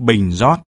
bình rót.